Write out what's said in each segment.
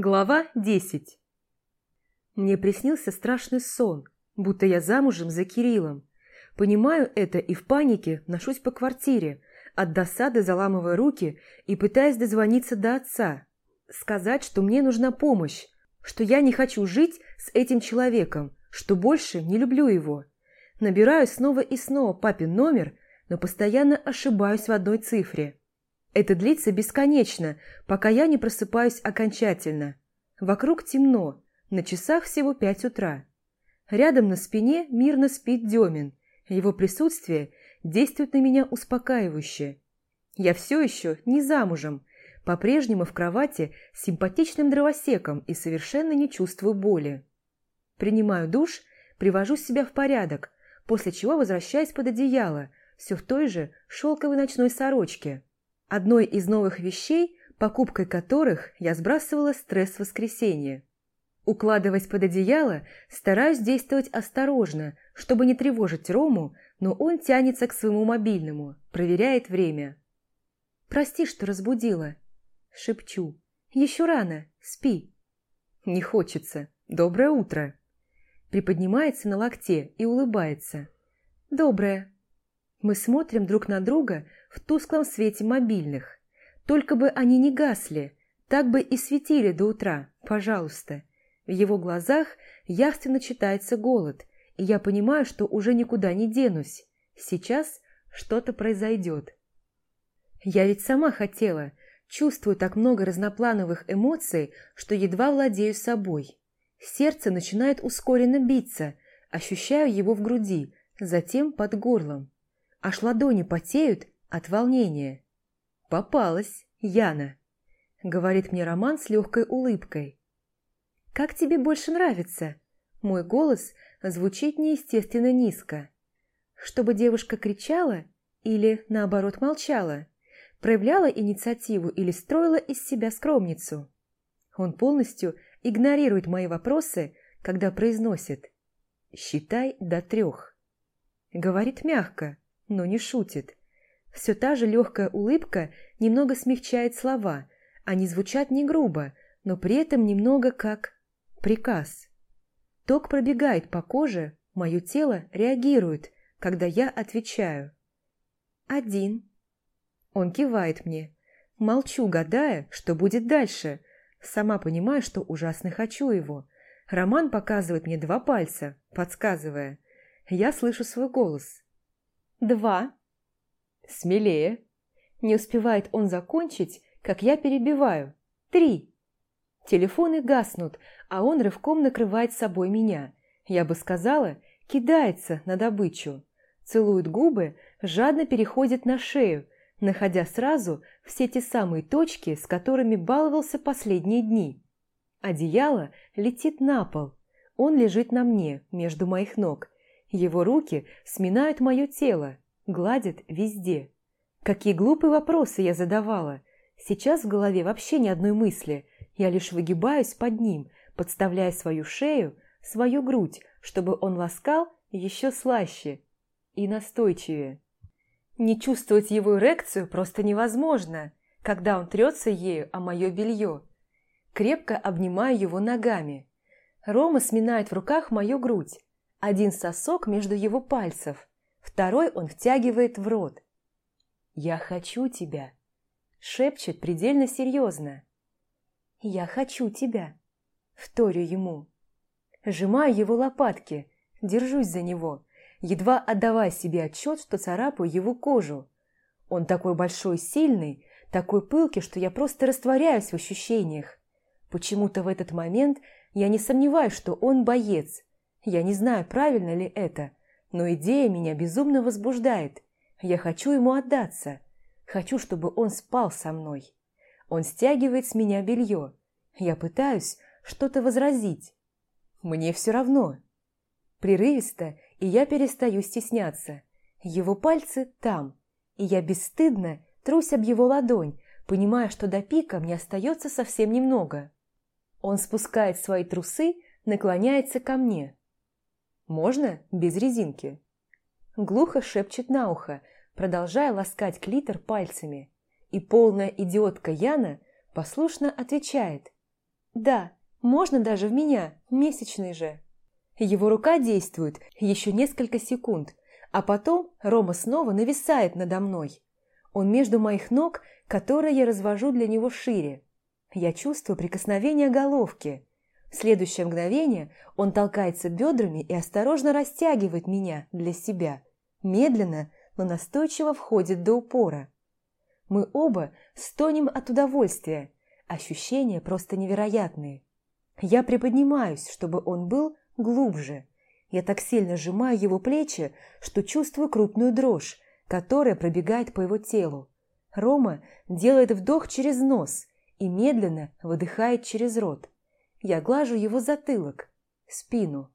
Глава 10 Мне приснился страшный сон, будто я замужем за Кириллом. Понимаю это и в панике ношусь по квартире, от досады заламывая руки и пытаясь дозвониться до отца. Сказать, что мне нужна помощь, что я не хочу жить с этим человеком, что больше не люблю его. Набираю снова и снова папин номер, но постоянно ошибаюсь в одной цифре. Это длится бесконечно, пока я не просыпаюсь окончательно. Вокруг темно, на часах всего пять утра. Рядом на спине мирно спит Демин. Его присутствие действует на меня успокаивающе. Я все еще не замужем, по-прежнему в кровати с симпатичным дровосеком и совершенно не чувствую боли. Принимаю душ, привожу себя в порядок, после чего возвращаюсь под одеяло, все в той же шелковой ночной сорочке – одной из новых вещей, покупкой которых я сбрасывала стресс воскресенья. Укладываясь под одеяло, стараюсь действовать осторожно, чтобы не тревожить Рому, но он тянется к своему мобильному, проверяет время. «Прости, что разбудила», – шепчу. «Еще рано, спи». «Не хочется. Доброе утро». Приподнимается на локте и улыбается. «Доброе». Мы смотрим друг на друга в тусклом свете мобильных. Только бы они не гасли, так бы и светили до утра, пожалуйста. В его глазах явственно читается голод, и я понимаю, что уже никуда не денусь. Сейчас что-то произойдет. Я ведь сама хотела, чувствую так много разноплановых эмоций, что едва владею собой. Сердце начинает ускоренно биться, ощущаю его в груди, затем под горлом. Аж ладони потеют от волнения. «Попалась, Яна», — говорит мне Роман с легкой улыбкой. «Как тебе больше нравится?» Мой голос звучит неестественно низко. Чтобы девушка кричала или, наоборот, молчала, проявляла инициативу или строила из себя скромницу. Он полностью игнорирует мои вопросы, когда произносит «считай до трех». Говорит мягко, но не шутит. Все та же легкая улыбка немного смягчает слова. Они звучат не грубо, но при этом немного как приказ. Ток пробегает по коже, мое тело реагирует, когда я отвечаю. «Один». Он кивает мне. Молчу, гадая, что будет дальше. Сама понимаю, что ужасно хочу его. Роман показывает мне два пальца, подсказывая. Я слышу свой голос. «Два». «Смелее!» Не успевает он закончить, как я перебиваю. «Три!» Телефоны гаснут, а он рывком накрывает собой меня. Я бы сказала, кидается на добычу. Целует губы, жадно переходит на шею, находя сразу все те самые точки, с которыми баловался последние дни. Одеяло летит на пол. Он лежит на мне, между моих ног. Его руки сминают мое тело, гладит везде. Какие глупые вопросы я задавала. Сейчас в голове вообще ни одной мысли. Я лишь выгибаюсь под ним, подставляя свою шею, свою грудь, чтобы он ласкал еще слаще и настойчивее. Не чувствовать его эрекцию просто невозможно, когда он трется ею о мое белье. Крепко обнимаю его ногами. Рома сминает в руках мою грудь. Один сосок между его пальцев. Второй он втягивает в рот. «Я хочу тебя», — шепчет предельно серьезно. «Я хочу тебя», — вторю ему. Сжимаю его лопатки, держусь за него, едва отдавая себе отчет, что царапаю его кожу. Он такой большой сильный, такой пылкий, что я просто растворяюсь в ощущениях. Почему-то в этот момент я не сомневаюсь, что он боец. Я не знаю, правильно ли это, но идея меня безумно возбуждает. Я хочу ему отдаться. Хочу, чтобы он спал со мной. Он стягивает с меня белье. Я пытаюсь что-то возразить. Мне все равно. Прерывисто, и я перестаю стесняться. Его пальцы там, и я бесстыдно трусь об его ладонь, понимая, что до пика мне остается совсем немного. Он спускает свои трусы, наклоняется ко мне. Можно без резинки?» Глухо шепчет на ухо, продолжая ласкать клитор пальцами. И полная идиотка Яна послушно отвечает Да, можно даже в меня, месячный же. Его рука действует еще несколько секунд, а потом Рома снова нависает надо мной. Он между моих ног, которые я развожу для него шире. Я чувствую прикосновение головки. В следующее мгновение он толкается бедрами и осторожно растягивает меня для себя. Медленно, но настойчиво входит до упора. Мы оба стонем от удовольствия. Ощущения просто невероятные. Я приподнимаюсь, чтобы он был глубже. Я так сильно сжимаю его плечи, что чувствую крупную дрожь, которая пробегает по его телу. Рома делает вдох через нос и медленно выдыхает через рот. Я глажу его затылок, спину.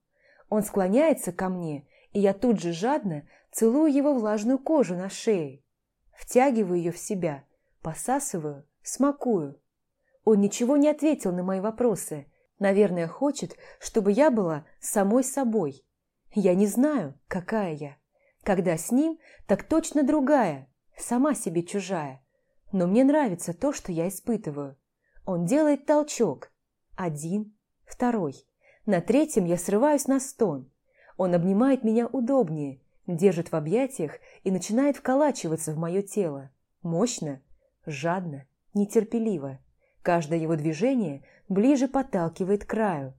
Он склоняется ко мне, и я тут же жадно целую его влажную кожу на шее. Втягиваю ее в себя, посасываю, смакую. Он ничего не ответил на мои вопросы. Наверное, хочет, чтобы я была самой собой. Я не знаю, какая я. Когда с ним, так точно другая, сама себе чужая. Но мне нравится то, что я испытываю. Он делает толчок. Один, второй. На третьем я срываюсь на стон. Он обнимает меня удобнее, держит в объятиях и начинает вколачиваться в мое тело. Мощно, жадно, нетерпеливо. Каждое его движение ближе подталкивает к краю.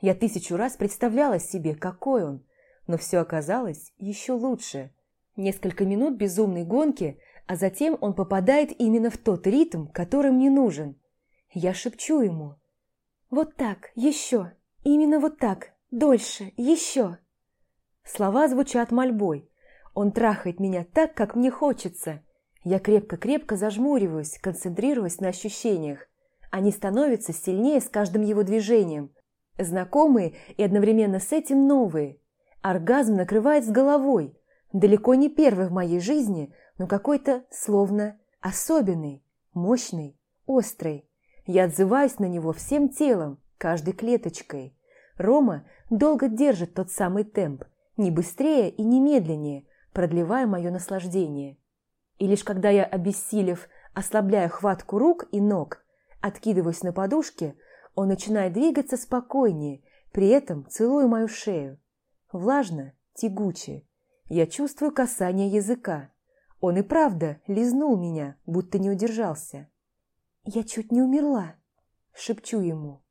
Я тысячу раз представляла себе, какой он, но все оказалось еще лучше. Несколько минут безумной гонки, а затем он попадает именно в тот ритм, который мне нужен. Я шепчу ему. «Вот так, еще, именно вот так, дольше, еще». Слова звучат мольбой. Он трахает меня так, как мне хочется. Я крепко-крепко зажмуриваюсь, концентрируясь на ощущениях. Они становятся сильнее с каждым его движением. Знакомые и одновременно с этим новые. Оргазм накрывает с головой. Далеко не первый в моей жизни, но какой-то словно особенный, мощный, острый. Я отзываюсь на него всем телом, каждой клеточкой. Рома долго держит тот самый темп, не быстрее и не медленнее, продлевая мое наслаждение. И лишь когда я, обессилев, ослабляю хватку рук и ног, откидываюсь на подушке, он начинает двигаться спокойнее, при этом целуя мою шею. Влажно, тягуче. Я чувствую касание языка. Он и правда лизнул меня, будто не удержался. «Я чуть не умерла», — шепчу ему.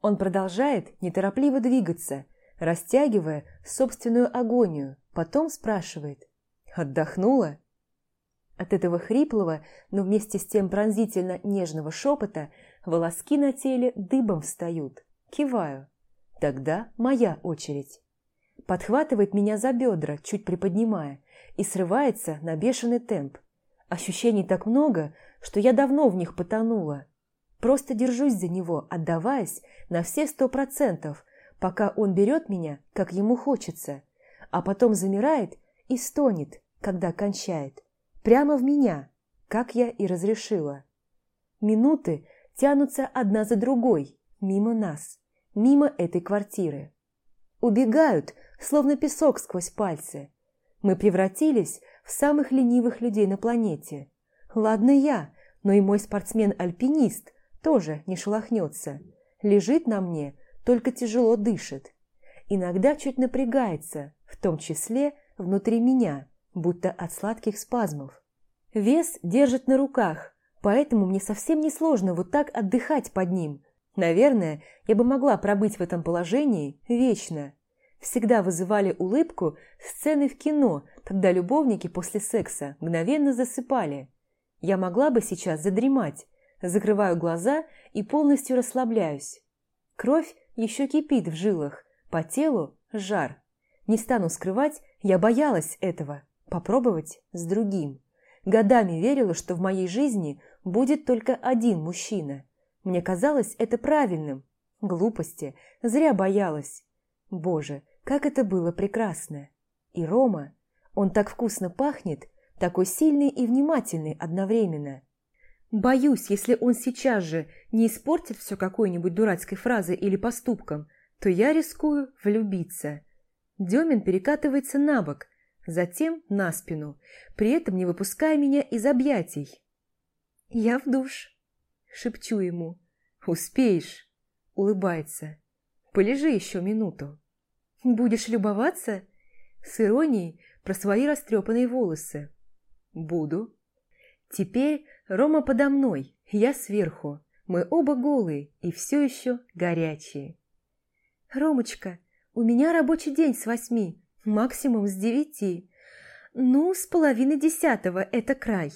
Он продолжает неторопливо двигаться, растягивая собственную агонию, потом спрашивает. «Отдохнула?» От этого хриплого, но вместе с тем пронзительно нежного шепота волоски на теле дыбом встают. Киваю. Тогда моя очередь. Подхватывает меня за бедра, чуть приподнимая, и срывается на бешеный темп. Ощущений так много, что я давно в них потонула. Просто держусь за него, отдаваясь на все сто процентов, пока он берет меня, как ему хочется, а потом замирает и стонет, когда кончает. Прямо в меня, как я и разрешила. Минуты тянутся одна за другой, мимо нас, мимо этой квартиры. Убегают, словно песок сквозь пальцы. Мы превратились в самых ленивых людей на планете. Ладно я, но и мой спортсмен-альпинист тоже не шелохнется. Лежит на мне, только тяжело дышит. Иногда чуть напрягается, в том числе внутри меня, будто от сладких спазмов. Вес держит на руках, поэтому мне совсем не сложно вот так отдыхать под ним. Наверное, я бы могла пробыть в этом положении вечно. Всегда вызывали улыбку сцены в кино, когда любовники после секса мгновенно засыпали. Я могла бы сейчас задремать, закрываю глаза и полностью расслабляюсь. Кровь еще кипит в жилах, по телу жар. Не стану скрывать, я боялась этого попробовать с другим. Годами верила, что в моей жизни будет только один мужчина. Мне казалось это правильным. Глупости, зря боялась. Боже, как это было прекрасно. И Рома, он так вкусно пахнет, такой сильный и внимательный одновременно. Боюсь, если он сейчас же не испортит все какой-нибудь дурацкой фразой или поступком, то я рискую влюбиться. Демин перекатывается на бок, затем на спину, при этом не выпуская меня из объятий. «Я в душ», — шепчу ему. «Успеешь». улыбается. «Полежи еще минуту». «Будешь любоваться?» С иронией про свои растрепанные волосы. «Буду». Теперь Рома подо мной, я сверху. Мы оба голые и все еще горячие. «Ромочка, у меня рабочий день с восьми, максимум с девяти. Ну, с половины десятого это край».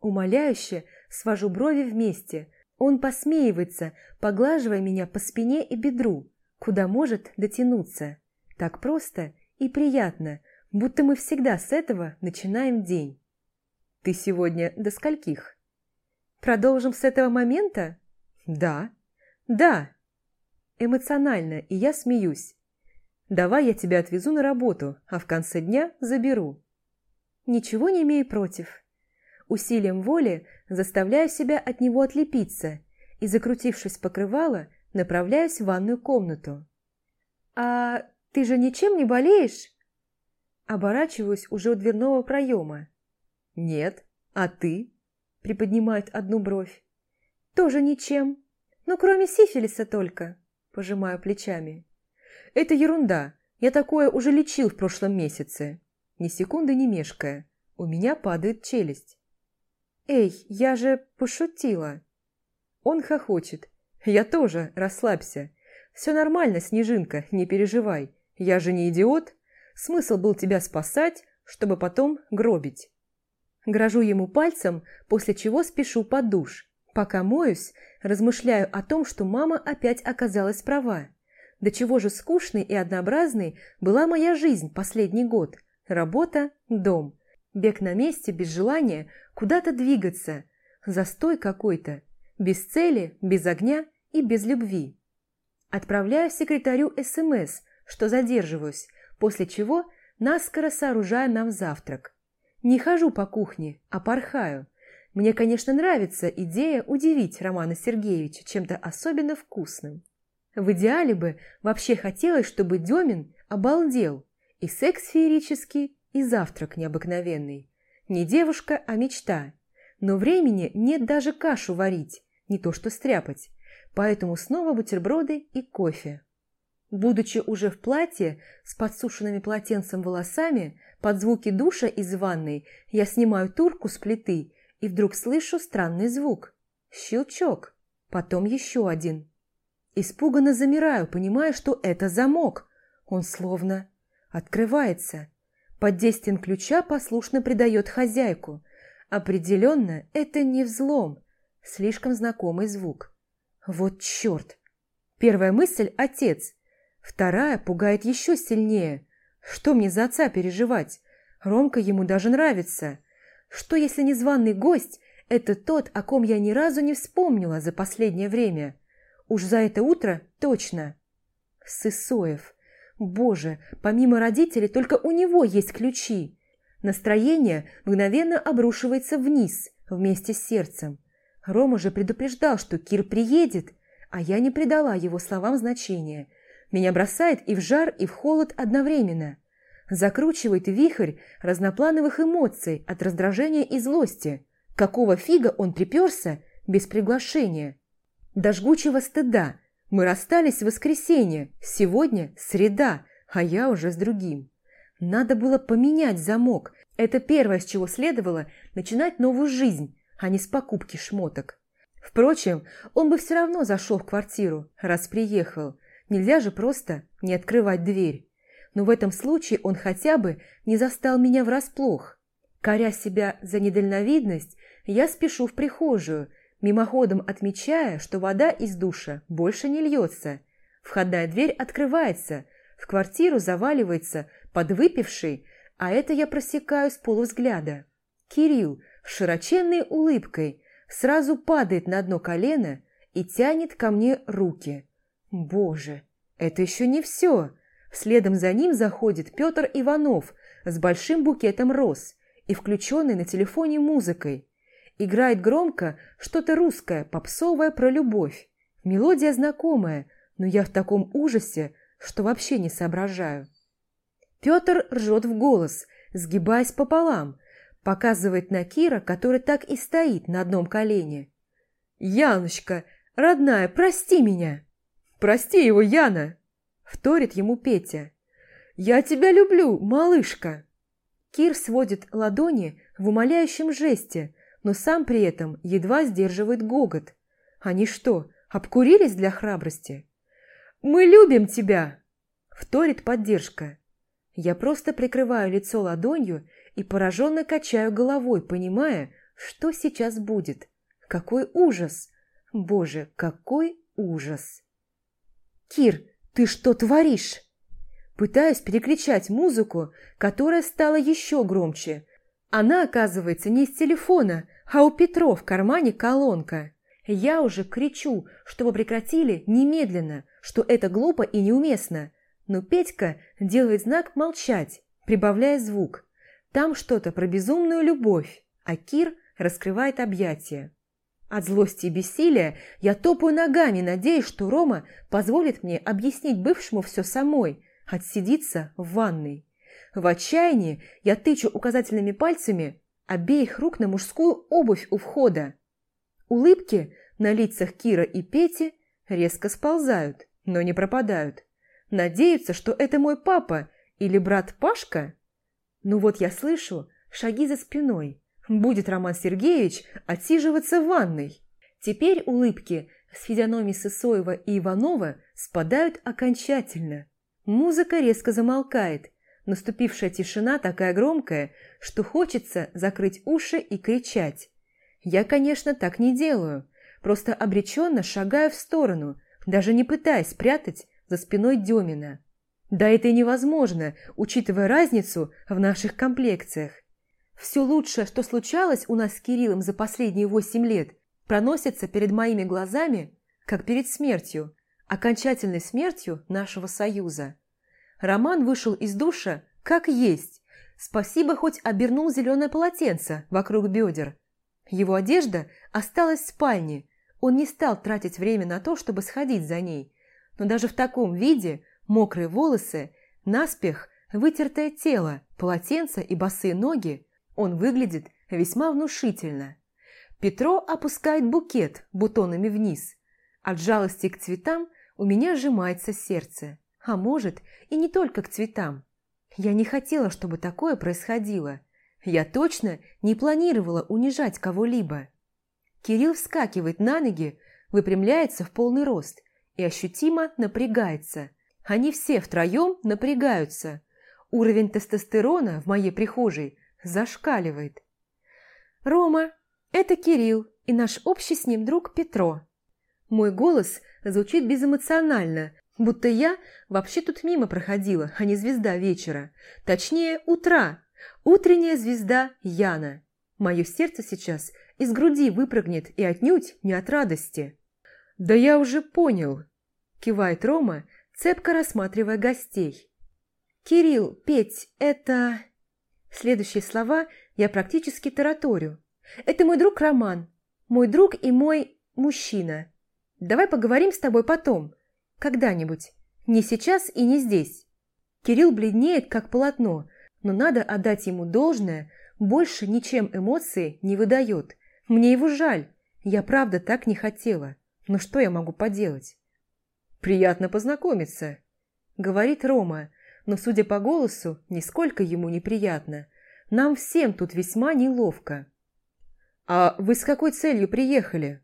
Умоляюще свожу брови вместе. Он посмеивается, поглаживая меня по спине и бедру, куда может дотянуться. Так просто и приятно, будто мы всегда с этого начинаем день. «Ты сегодня до скольких?» «Продолжим с этого момента?» «Да». «Да». Эмоционально, и я смеюсь. «Давай я тебя отвезу на работу, а в конце дня заберу». Ничего не имею против. Усилием воли заставляю себя от него отлепиться и, закрутившись покрывало, направляюсь в ванную комнату. «А ты же ничем не болеешь?» Оборачиваюсь уже у дверного проема. «Нет. А ты?» – приподнимает одну бровь. «Тоже ничем. Ну, кроме сифилиса только», – пожимаю плечами. «Это ерунда. Я такое уже лечил в прошлом месяце». Ни секунды не мешкая. У меня падает челюсть. «Эй, я же пошутила!» Он хохочет. «Я тоже, расслабься. Все нормально, Снежинка, не переживай. Я же не идиот. Смысл был тебя спасать, чтобы потом гробить». Грожу ему пальцем, после чего спешу под душ. Пока моюсь, размышляю о том, что мама опять оказалась права. До чего же скучной и однообразной была моя жизнь последний год. Работа, дом. Бег на месте без желания куда-то двигаться. Застой какой-то. Без цели, без огня и без любви. Отправляю секретарю СМС, что задерживаюсь, после чего наскоро сооружаю нам завтрак. Не хожу по кухне, а порхаю. Мне, конечно, нравится идея удивить Романа Сергеевича чем-то особенно вкусным. В идеале бы вообще хотелось, чтобы Демин обалдел. И секс феерический, и завтрак необыкновенный. Не девушка, а мечта. Но времени нет даже кашу варить, не то что стряпать. Поэтому снова бутерброды и кофе. Будучи уже в платье с подсушенными полотенцем волосами, под звуки душа из ванной я снимаю турку с плиты и вдруг слышу странный звук. Щелчок. Потом еще один. Испуганно замираю, понимая, что это замок. Он словно открывается. Под действием ключа послушно придает хозяйку. Определенно, это не взлом. Слишком знакомый звук. Вот черт! Первая мысль – отец. Вторая пугает еще сильнее. Что мне за отца переживать? Ромка ему даже нравится. Что, если незваный гость – это тот, о ком я ни разу не вспомнила за последнее время? Уж за это утро точно. Сысоев. Боже, помимо родителей, только у него есть ключи. Настроение мгновенно обрушивается вниз вместе с сердцем. Рома же предупреждал, что Кир приедет, а я не придала его словам значения. Меня бросает и в жар, и в холод одновременно. Закручивает вихрь разноплановых эмоций от раздражения и злости. Какого фига он приперся без приглашения? До жгучего стыда. Мы расстались в воскресенье, сегодня среда, а я уже с другим. Надо было поменять замок. Это первое, с чего следовало начинать новую жизнь, а не с покупки шмоток. Впрочем, он бы все равно зашел в квартиру, раз приехал. Нельзя же просто не открывать дверь. Но в этом случае он хотя бы не застал меня врасплох. Коря себя за недальновидность, я спешу в прихожую, мимоходом отмечая, что вода из душа больше не льется. Входная дверь открывается, в квартиру заваливается подвыпивший, а это я просекаю с полувзгляда. Кирилл с широченной улыбкой сразу падает на одно колено и тянет ко мне руки. Боже, это еще не все. Следом за ним заходит Петр Иванов с большим букетом роз и включенной на телефоне музыкой. Играет громко что-то русское, попсовое про любовь. Мелодия знакомая, но я в таком ужасе, что вообще не соображаю. Петр ржет в голос, сгибаясь пополам, показывает на Кира, который так и стоит на одном колене. «Яночка, родная, прости меня!» «Прости его, Яна!» – вторит ему Петя. «Я тебя люблю, малышка!» Кир сводит ладони в умоляющем жесте, но сам при этом едва сдерживает гогот. Они что, обкурились для храбрости? «Мы любим тебя!» – вторит поддержка. Я просто прикрываю лицо ладонью и пораженно качаю головой, понимая, что сейчас будет. Какой ужас! Боже, какой ужас! «Кир, ты что творишь?» Пытаюсь перекричать музыку, которая стала еще громче. Она, оказывается, не из телефона, а у Петро в кармане колонка. Я уже кричу, чтобы прекратили немедленно, что это глупо и неуместно. Но Петька делает знак молчать, прибавляя звук. Там что-то про безумную любовь, а Кир раскрывает объятия. От злости и бессилия я топаю ногами, надеясь, что Рома позволит мне объяснить бывшему все самой, отсидиться в ванной. В отчаянии я тычу указательными пальцами обеих рук на мужскую обувь у входа. Улыбки на лицах Кира и Пети резко сползают, но не пропадают. Надеются, что это мой папа или брат Пашка? Ну вот я слышу шаги за спиной. Будет Роман Сергеевич отсиживаться в ванной. Теперь улыбки с физиономии Сысоева и Иванова спадают окончательно. Музыка резко замолкает. Наступившая тишина такая громкая, что хочется закрыть уши и кричать. Я, конечно, так не делаю. Просто обреченно шагаю в сторону, даже не пытаясь спрятать за спиной Демина. Да это и невозможно, учитывая разницу в наших комплекциях. Все лучшее, что случалось у нас с Кириллом за последние восемь лет, проносится перед моими глазами, как перед смертью, окончательной смертью нашего союза. Роман вышел из душа как есть. Спасибо, хоть обернул зеленое полотенце вокруг бедер. Его одежда осталась в спальне. Он не стал тратить время на то, чтобы сходить за ней. Но даже в таком виде мокрые волосы, наспех вытертое тело, полотенце и босые ноги он выглядит весьма внушительно. Петро опускает букет бутонами вниз. От жалости к цветам у меня сжимается сердце. А может, и не только к цветам. Я не хотела, чтобы такое происходило. Я точно не планировала унижать кого-либо. Кирилл вскакивает на ноги, выпрямляется в полный рост и ощутимо напрягается. Они все втроем напрягаются. Уровень тестостерона в моей прихожей зашкаливает. «Рома, это Кирилл и наш общий с ним друг Петро». Мой голос звучит безэмоционально, будто я вообще тут мимо проходила, а не звезда вечера. Точнее, утра. Утренняя звезда Яна. Мое сердце сейчас из груди выпрыгнет и отнюдь не от радости. «Да я уже понял», – кивает Рома, цепко рассматривая гостей. «Кирилл, Петь, это...» Следующие слова я практически тараторю. «Это мой друг Роман, мой друг и мой мужчина. Давай поговорим с тобой потом, когда-нибудь, не сейчас и не здесь». Кирилл бледнеет, как полотно, но надо отдать ему должное, больше ничем эмоции не выдает. Мне его жаль, я правда так не хотела. Но что я могу поделать? «Приятно познакомиться», — говорит Рома, но, судя по голосу, нисколько ему неприятно. Нам всем тут весьма неловко. «А вы с какой целью приехали?»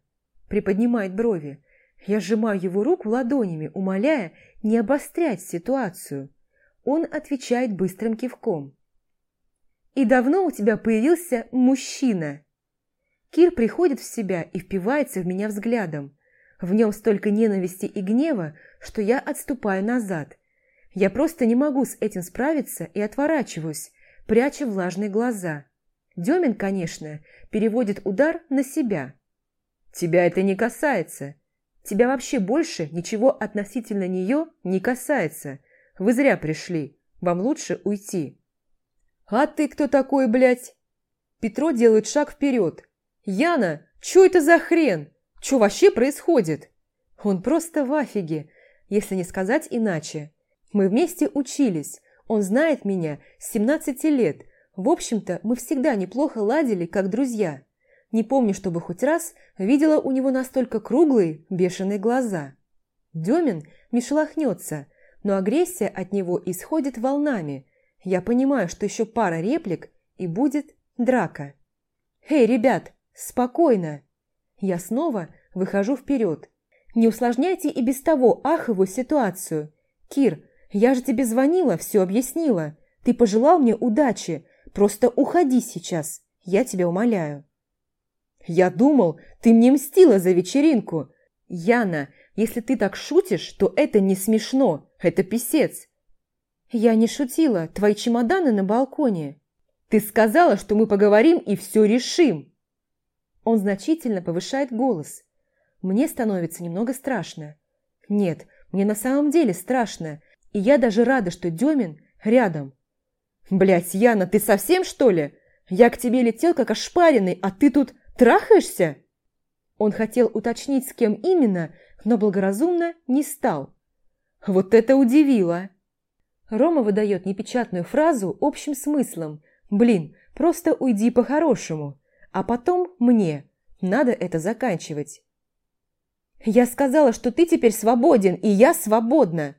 Приподнимает брови. Я сжимаю его руку ладонями, умоляя не обострять ситуацию. Он отвечает быстрым кивком. «И давно у тебя появился мужчина?» Кир приходит в себя и впивается в меня взглядом. В нем столько ненависти и гнева, что я отступаю назад. Я просто не могу с этим справиться и отворачиваюсь, пряча влажные глаза. Демин, конечно, переводит удар на себя. «Тебя это не касается. Тебя вообще больше ничего относительно нее не касается. Вы зря пришли. Вам лучше уйти». «А ты кто такой, блядь?» Петро делает шаг вперед. «Яна, что это за хрен? Что вообще происходит?» Он просто в афиге, если не сказать иначе. Мы вместе учились, он знает меня с 17 лет. В общем-то, мы всегда неплохо ладили, как друзья. Не помню, чтобы хоть раз видела у него настолько круглые, бешеные глаза. Демин не шелохнется, но агрессия от него исходит волнами. Я понимаю, что еще пара реплик, и будет драка. «Эй, ребят, спокойно!» Я снова выхожу вперед. Не усложняйте и без того аховую ситуацию. Кир, я же тебе звонила, все объяснила. Ты пожелал мне удачи. Просто уходи сейчас, я тебя умоляю. Я думал, ты мне мстила за вечеринку. Яна, если ты так шутишь, то это не смешно, это писец. Я не шутила, твои чемоданы на балконе. Ты сказала, что мы поговорим и все решим. Он значительно повышает голос. Мне становится немного страшно. Нет, мне на самом деле страшно, и я даже рада, что Демин рядом. Блять, Яна, ты совсем что ли? Я к тебе летел как ошпаренный, а ты тут трахаешься? Он хотел уточнить, с кем именно, но благоразумно не стал. Вот это удивило. Рома выдает непечатную фразу общим смыслом. Блин, просто уйди по-хорошему. А потом мне. Надо это заканчивать. Я сказала, что ты теперь свободен, и я свободна.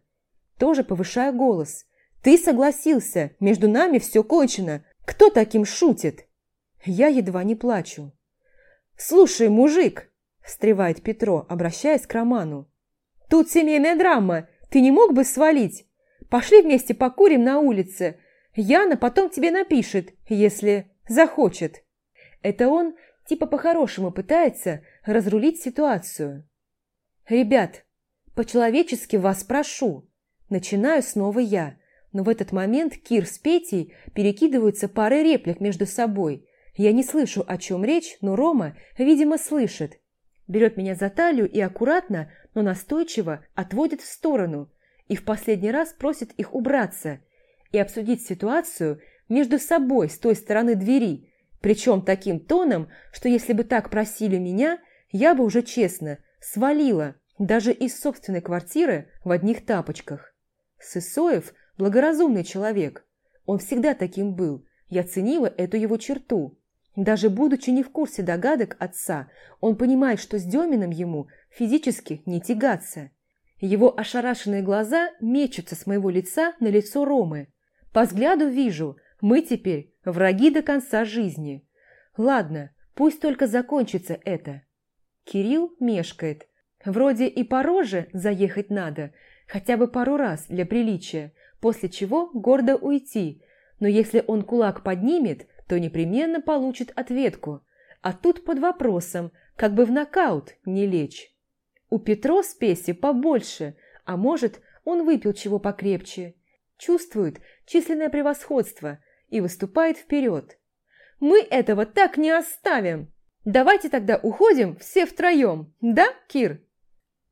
Тоже повышая голос. Ты согласился, между нами все кончено. Кто таким шутит? Я едва не плачу. «Слушай, мужик!» – встревает Петро, обращаясь к Роману. «Тут семейная драма. Ты не мог бы свалить? Пошли вместе покурим на улице. Яна потом тебе напишет, если захочет». Это он типа по-хорошему пытается разрулить ситуацию. «Ребят, по-человечески вас прошу». Начинаю снова я, но в этот момент Кир с Петей перекидываются парой реплик между собой. Я не слышу, о чем речь, но Рома, видимо, слышит. Берет меня за талию и аккуратно, но настойчиво отводит в сторону и в последний раз просит их убраться и обсудить ситуацию между собой с той стороны двери, причем таким тоном, что если бы так просили меня, я бы уже честно свалила даже из собственной квартиры в одних тапочках. Сысоев – благоразумный человек. Он всегда таким был. Я ценила эту его черту. Даже будучи не в курсе догадок отца, он понимает, что с Деминым ему физически не тягаться. Его ошарашенные глаза мечутся с моего лица на лицо Ромы. По взгляду вижу, мы теперь враги до конца жизни. Ладно, пусть только закончится это. Кирилл мешкает. Вроде и по роже заехать надо, хотя бы пару раз для приличия, после чего гордо уйти. Но если он кулак поднимет, то непременно получит ответку. А тут под вопросом, как бы в нокаут не лечь. У Петро спеси побольше, а может, он выпил чего покрепче. Чувствует численное превосходство – и выступает вперед. «Мы этого так не оставим! Давайте тогда уходим все втроем, да, Кир?»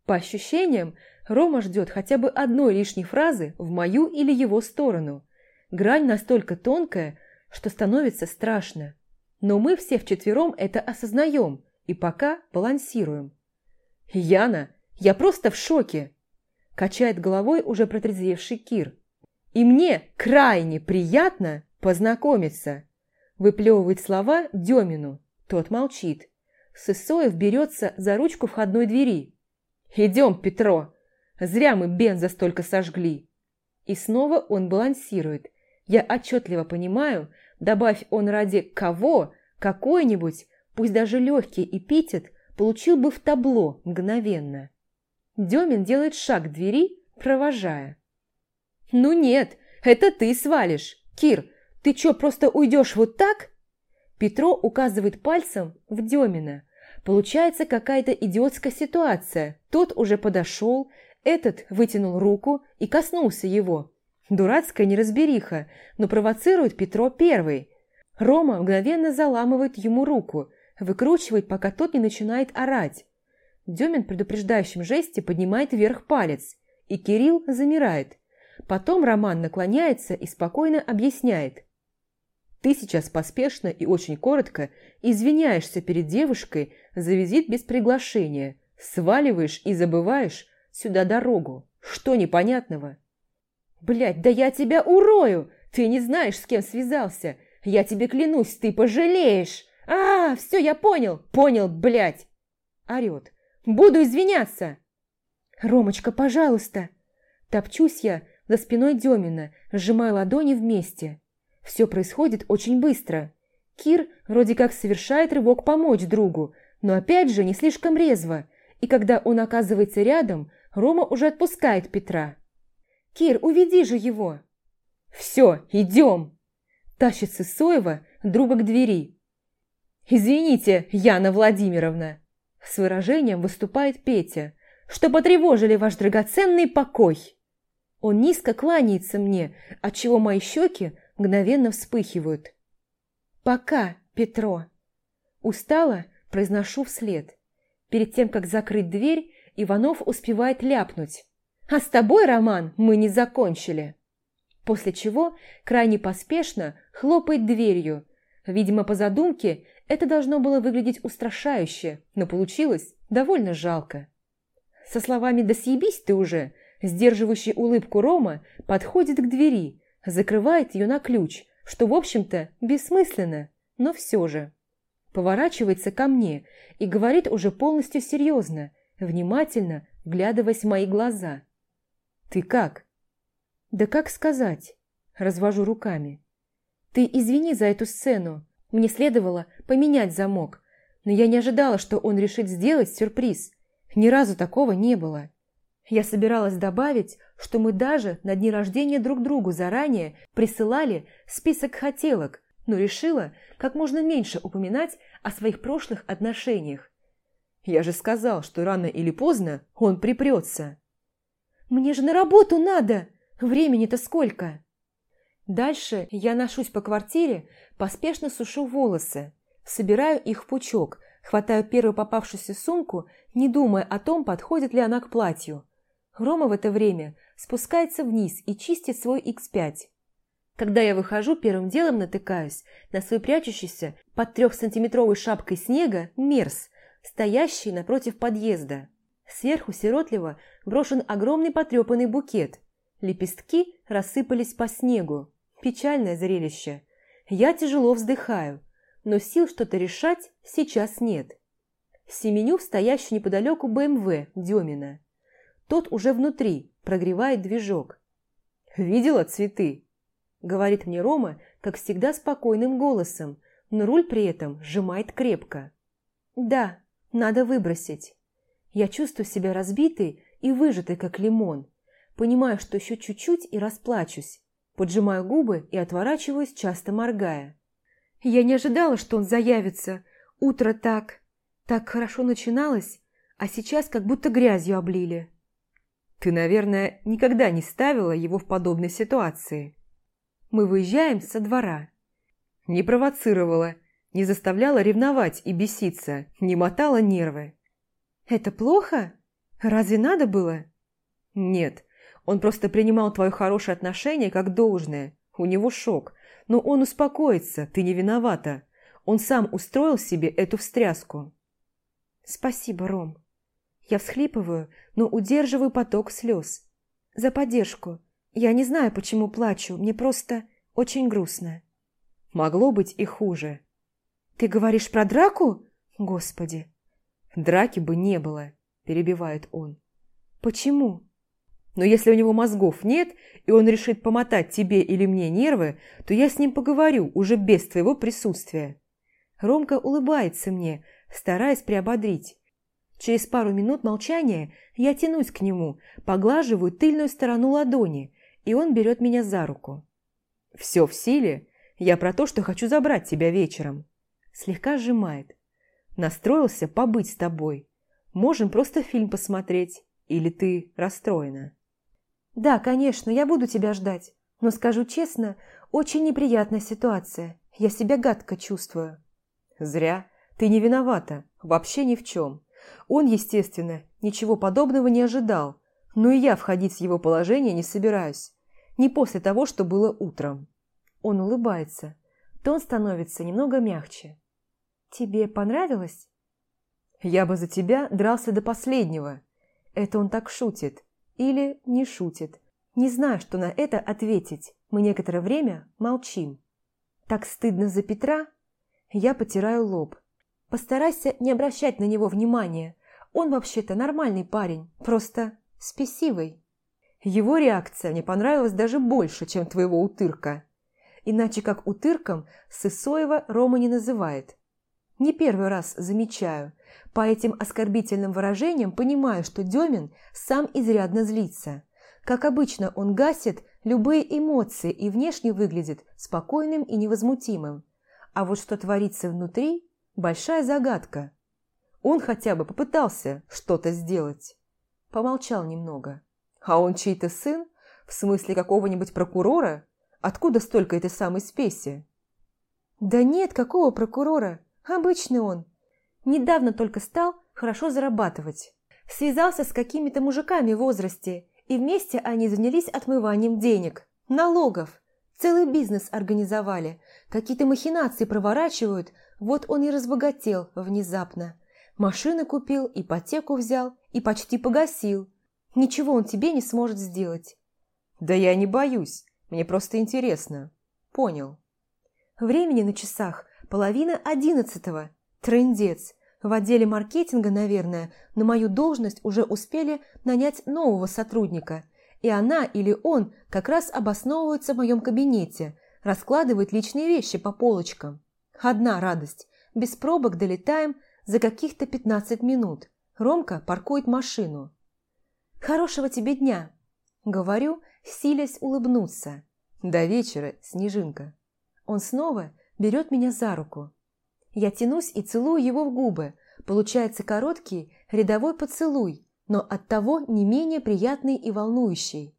По ощущениям, Рома ждет хотя бы одной лишней фразы в мою или его сторону. Грань настолько тонкая, что становится страшно. Но мы все вчетвером это осознаем и пока балансируем. «Яна, я просто в шоке!» Качает головой уже протрезвевший Кир. «И мне крайне приятно, «Познакомиться!» Выплевывает слова Демину. Тот молчит. Сысоев берется за ручку входной двери. «Идем, Петро! Зря мы бенза столько сожгли!» И снова он балансирует. Я отчетливо понимаю, добавь он ради кого, какой-нибудь, пусть даже легкий эпитет, получил бы в табло мгновенно. Демин делает шаг к двери, провожая. «Ну нет, это ты свалишь. Кир, «Ты чё, просто уйдешь вот так?» Петро указывает пальцем в Демина. Получается какая-то идиотская ситуация. Тот уже подошел, этот вытянул руку и коснулся его. Дурацкая неразбериха, но провоцирует Петро первый. Рома мгновенно заламывает ему руку, выкручивает, пока тот не начинает орать. Демин предупреждающим жесте поднимает вверх палец, и Кирилл замирает. Потом Роман наклоняется и спокойно объясняет. Ты сейчас поспешно и очень коротко извиняешься перед девушкой за визит без приглашения, сваливаешь и забываешь сюда дорогу. Что непонятного? Блядь, да я тебя урою! Ты не знаешь, с кем связался. Я тебе клянусь, ты пожалеешь. А, все, я понял, понял, блядь. Орет. Буду извиняться. «Ромочка, пожалуйста!» Топчусь я за спиной Демина, сжимая ладони вместе. Все происходит очень быстро. Кир вроде как совершает рывок помочь другу, но опять же не слишком резво, и когда он оказывается рядом, Рома уже отпускает Петра. «Кир, уведи же его!» «Все, идем!» Тащит Сысоева друга к двери. «Извините, Яна Владимировна!» С выражением выступает Петя, что потревожили ваш драгоценный покой. Он низко кланяется мне, отчего мои щеки мгновенно вспыхивают. «Пока, Петро!» Устало произношу вслед. Перед тем, как закрыть дверь, Иванов успевает ляпнуть. «А с тобой, Роман, мы не закончили!» После чего крайне поспешно хлопает дверью. Видимо, по задумке это должно было выглядеть устрашающе, но получилось довольно жалко. Со словами «Да съебись ты уже!» сдерживающий улыбку Рома подходит к двери, закрывает ее на ключ, что, в общем-то, бессмысленно, но все же. Поворачивается ко мне и говорит уже полностью серьезно, внимательно вглядываясь в мои глаза. «Ты как?» «Да как сказать?» Развожу руками. «Ты извини за эту сцену. Мне следовало поменять замок, но я не ожидала, что он решит сделать сюрприз. Ни разу такого не было. Я собиралась добавить, что мы даже на дни рождения друг другу заранее присылали список хотелок, но решила как можно меньше упоминать о своих прошлых отношениях. Я же сказал, что рано или поздно он припрется. «Мне же на работу надо! Времени-то сколько?» Дальше я ношусь по квартире, поспешно сушу волосы, собираю их в пучок, хватаю первую попавшуюся сумку, не думая о том, подходит ли она к платью. Рома в это время спускается вниз и чистит свой X5. Когда я выхожу, первым делом натыкаюсь на свой прячущийся под трехсантиметровой шапкой снега мерз, стоящий напротив подъезда. Сверху сиротливо брошен огромный потрепанный букет. Лепестки рассыпались по снегу. Печальное зрелище. Я тяжело вздыхаю, но сил что-то решать сейчас нет. Семеню в стоящую неподалеку БМВ Демина. Тот уже внутри, прогревает движок. «Видела цветы?» – говорит мне Рома, как всегда спокойным голосом, но руль при этом сжимает крепко. «Да, надо выбросить. Я чувствую себя разбитой и выжатой, как лимон. Понимаю, что еще чуть-чуть и расплачусь. Поджимаю губы и отворачиваюсь, часто моргая. Я не ожидала, что он заявится. Утро так... так хорошо начиналось, а сейчас как будто грязью облили. Ты, наверное, никогда не ставила его в подобной ситуации. Мы выезжаем со двора. Не провоцировала, не заставляла ревновать и беситься, не мотала нервы. Это плохо? Разве надо было? Нет, он просто принимал твое хорошее отношение как должное. У него шок. Но он успокоится, ты не виновата. Он сам устроил себе эту встряску. Спасибо, Ром. Я всхлипываю, но удерживаю поток слез. За поддержку. Я не знаю, почему плачу, мне просто очень грустно. Могло быть и хуже. Ты говоришь про драку? Господи. Драки бы не было, перебивает он. Почему? Но если у него мозгов нет, и он решит помотать тебе или мне нервы, то я с ним поговорю уже без твоего присутствия. Ромка улыбается мне, стараясь приободрить. Через пару минут молчания я тянусь к нему, поглаживаю тыльную сторону ладони, и он берет меня за руку. «Все в силе. Я про то, что хочу забрать тебя вечером». Слегка сжимает. «Настроился побыть с тобой. Можем просто фильм посмотреть. Или ты расстроена?» «Да, конечно, я буду тебя ждать. Но скажу честно, очень неприятная ситуация. Я себя гадко чувствую». «Зря. Ты не виновата. Вообще ни в чем. Он, естественно, ничего подобного не ожидал, но и я входить в его положение не собираюсь. Не после того, что было утром. Он улыбается. Тон становится немного мягче. «Тебе понравилось?» «Я бы за тебя дрался до последнего». Это он так шутит. Или не шутит. Не знаю, что на это ответить. Мы некоторое время молчим. Так стыдно за Петра. Я потираю лоб. Постарайся не обращать на него внимания. Он вообще-то нормальный парень, просто спесивый. Его реакция мне понравилась даже больше, чем твоего утырка. Иначе как утырком Сысоева Рома не называет. Не первый раз замечаю. По этим оскорбительным выражениям понимаю, что Демин сам изрядно злится. Как обычно, он гасит любые эмоции и внешне выглядит спокойным и невозмутимым. А вот что творится внутри – большая загадка. Он хотя бы попытался что-то сделать. Помолчал немного. А он чей-то сын? В смысле какого-нибудь прокурора? Откуда столько этой самой спеси? Да нет, какого прокурора? Обычный он. Недавно только стал хорошо зарабатывать. Связался с какими-то мужиками в возрасте, и вместе они занялись отмыванием денег, налогов. Целый бизнес организовали. Какие-то махинации проворачивают, вот он и разбогател внезапно. Машины купил, ипотеку взял и почти погасил. Ничего он тебе не сможет сделать. Да я не боюсь, мне просто интересно. Понял. Времени на часах половина одиннадцатого. Трындец. В отделе маркетинга, наверное, на мою должность уже успели нанять нового сотрудника. И она или он как раз обосновываются в моем кабинете, раскладывают личные вещи по полочкам. Одна радость. Без пробок долетаем за каких-то 15 минут. Ромка паркует машину. «Хорошего тебе дня!» Говорю, силясь улыбнуться. «До вечера, Снежинка!» Он снова берет меня за руку. Я тянусь и целую его в губы. Получается короткий, рядовой поцелуй, но оттого не менее приятный и волнующий.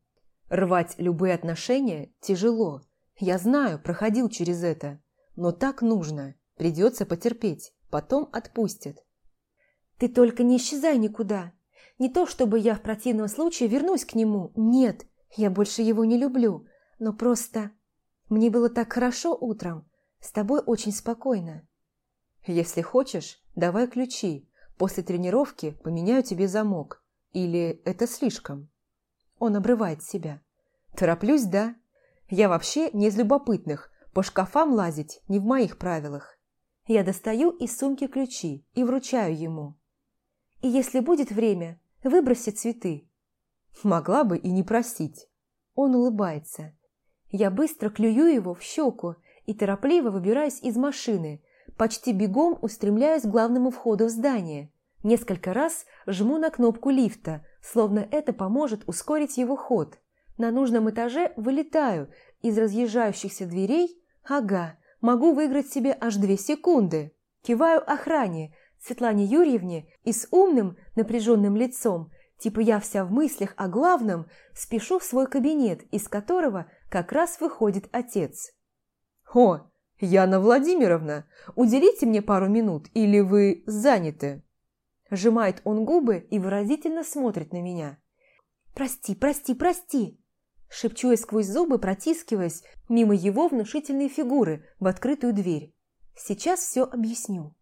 Рвать любые отношения тяжело. Я знаю, проходил через это. Но так нужно. Придется потерпеть. Потом отпустят. «Ты только не исчезай никуда. Не то, чтобы я в противном случае вернусь к нему. Нет, я больше его не люблю. Но просто... Мне было так хорошо утром. С тобой очень спокойно». «Если хочешь, давай ключи. После тренировки поменяю тебе замок. Или это слишком?» Он обрывает себя. «Тороплюсь, да. Я вообще не из любопытных. По шкафам лазить не в моих правилах. Я достаю из сумки ключи и вручаю ему. И если будет время, выброси цветы. Могла бы и не просить. Он улыбается. Я быстро клюю его в щеку и торопливо выбираюсь из машины, почти бегом устремляюсь к главному входу в здание. Несколько раз жму на кнопку лифта, словно это поможет ускорить его ход. На нужном этаже вылетаю из разъезжающихся дверей. Ага, могу выиграть себе аж две секунды. Киваю охране, Светлане Юрьевне, и с умным, напряженным лицом, типа я вся в мыслях о главном, спешу в свой кабинет, из которого как раз выходит отец. «О, Яна Владимировна, уделите мне пару минут, или вы заняты?» Сжимает он губы и выразительно смотрит на меня. «Прости, прости, прости!» Шепчу я сквозь зубы, протискиваясь мимо его внушительной фигуры в открытую дверь. Сейчас все объясню.